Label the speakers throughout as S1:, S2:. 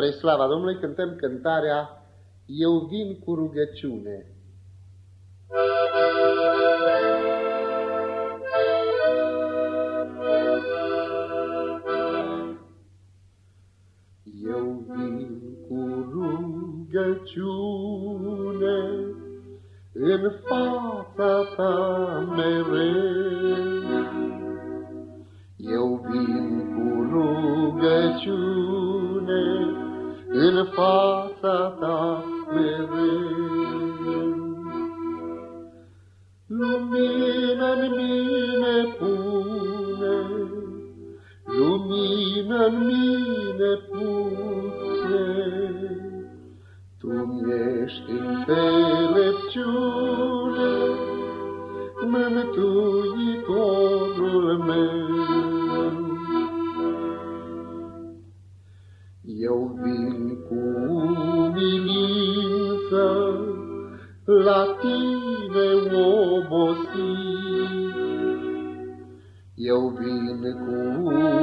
S1: Spre slava Domnului cântăm cântarea Eu vin cu rugăciune. Eu vin cu rugăciune în fața ta mereu. În fața ta mereu. Lumină-n mine pune, lumină-n mine pune, Tu ești înțelepciune, Mântuitorul meu. Umilință la tine obosit. Eu vin cu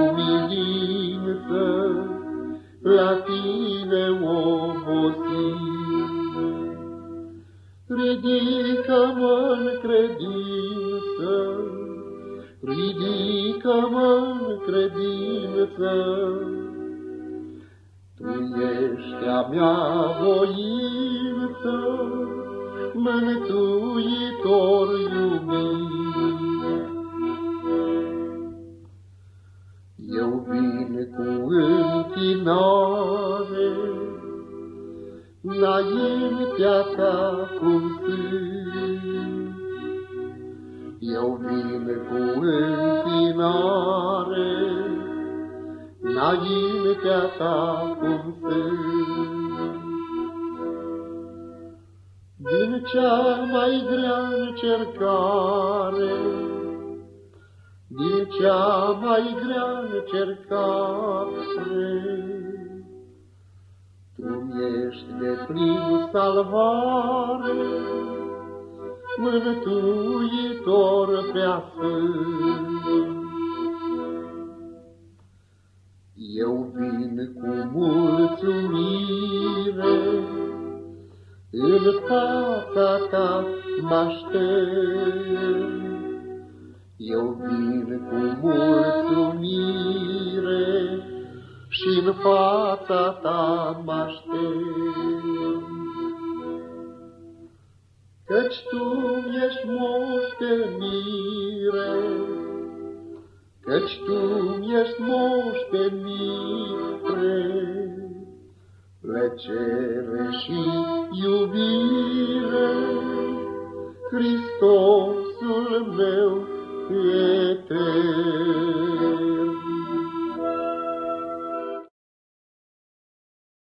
S1: umilință la tine obosit. Ridică-mă în credință, ridică-mă în credință, tu ești a mea voință, mântuitor iubit. Eu vin cu închinare, înaintea ta cum sunt. Eu vin cu închinare, înaintea ta cum sunt. Cea mai grea încercare, din cea mai grea încercare, Tu ești de plin salvare, mântuitor prea sfânt. Eu vin cu mulțumire, în fața ta mă Eu vin cu mulțumire și în fața ta mă Căci tu ești moștenire, Căci Tu ești moștenire, plăcere și iubire, Hristosul meu etern.